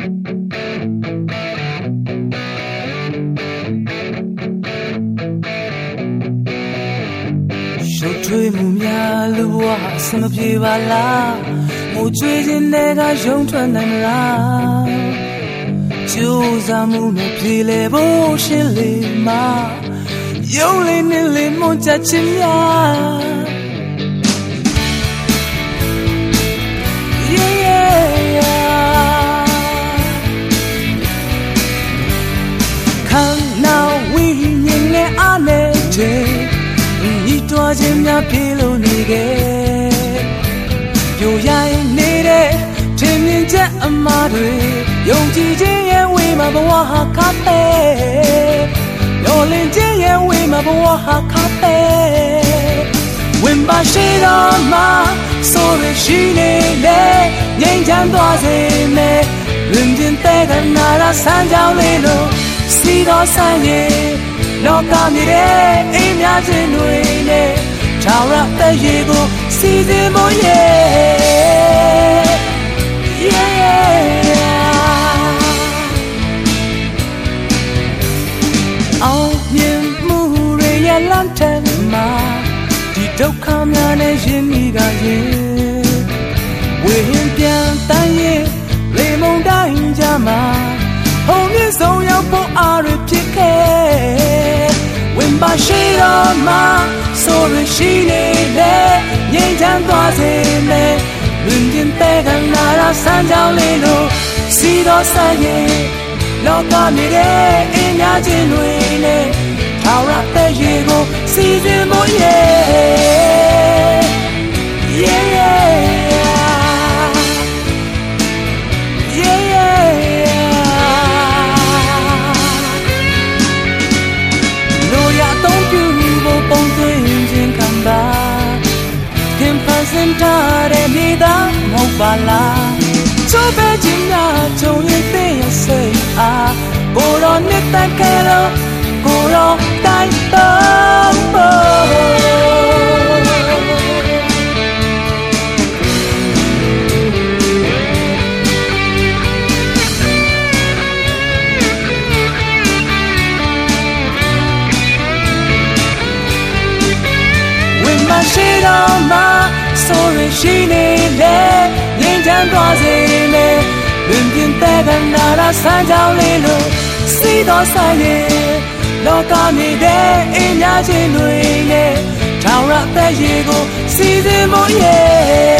ရှုပ်ထွေးမှုများလူဘဝအဆင်မပြေပါလားငိုကြွေးခြင်းတွေကယုံထွက်နိုင်မလားကြိုးစားမှုနဲ့ပြေလေဖို့ရှင်းလေမယုံလေးနဲ့လေးမွန်ချခြင်းများ ပြေလို့နေခဲ့ပြိုရိုင်းနေတဲ့ထင်မြင်ချက်အမှားတွေယုံကြည်ခြင်းရဲ့ဝေမှာဘဝဟာခါပဲလောလင်ခြင်းရဲ့ဝေမှာဘဝဟာခါပဲဝင်ပါရှိတော်မှာဆိုရရှိနေလေငြိမ်းချမ်းသွားစေမယ်လွင်တင်တဲ့ကနာရာဆန်းကြောင်းလေးလို့စီတော်ဆိုင်ရဲ့လောကမြေတဲ့အိမ်များခြင်းတွေနဲ့ ထာဝရတဲ့ရေကိုစီစဉ်ဖို့ရဲ့ yeah အောင်မြင်မှုတွေရဲ့လမ်းထက်မှာဒီဒုက္ခများနဲ့ရင်မိကရင်ဝေရင်ပြန်တန်းရင်လေမုန်တိုင်းကြမှာဟုံမြင့်ဆုံးရောက်ဖို့အားရဖြစ်ခဲ့ဝင်ပါရှိတော်မှာ ဆိုရရှိနေလေငြိမ်းချမ်းသွားစေမယ်လွင်တင်တဲ့ကနာရာဆန်းကြောင်းလေးလို့စီတော်ဆိုင်ရဲ့လောကမြေတဲ့အင်းများခြင်းတွေနဲ့ထာဝရတဲ့ရေကိုစီစဉ်ဖို့ရဲ့ င်းထားတဲ့မိသားမဟုတ်ပါလားချိုးပဲခြင်းများကြုံရင်သိရစိတ်အားကိုရောနှစ်သက်ခဲ့တော့ကိုရောတိုင်း ရရှိနေလေငြိမ်းချမ်းသွားစေမယ်လွင်ပြင်တဲ့ကနာရာဆန်းကြောင်းလေးလို့စီတော်ဆိုင်ရဲ့လောကမြေတဲ့အင်းများခြင်းတွေနဲ့ထောင်ရတဲ့ရေကိုစီစဉ်ဖို့ရဲ့